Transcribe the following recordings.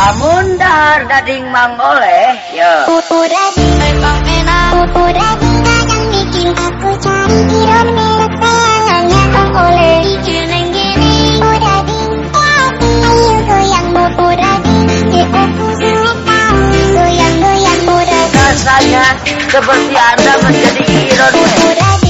lamun dahar dading mang oleh ya kadang bikin aku cari iron merek peangannya kang oleh jeneng gini. Dading hati ayo goyang bobo dading di aku sulit tahu. Goyang goyang dading. Rasanya seperti anda menjadi iron merek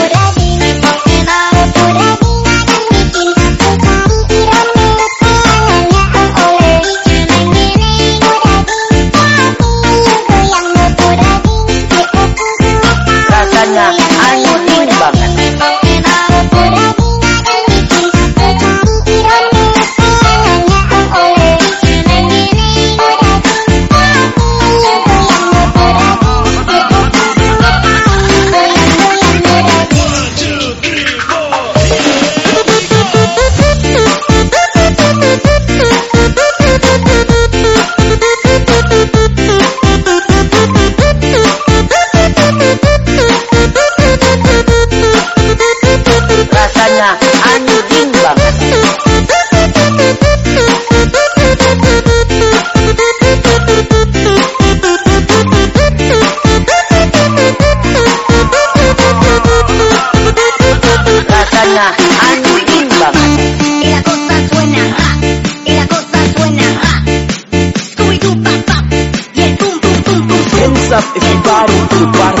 tu parte.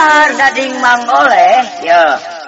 benar dading mang oleh. Ya.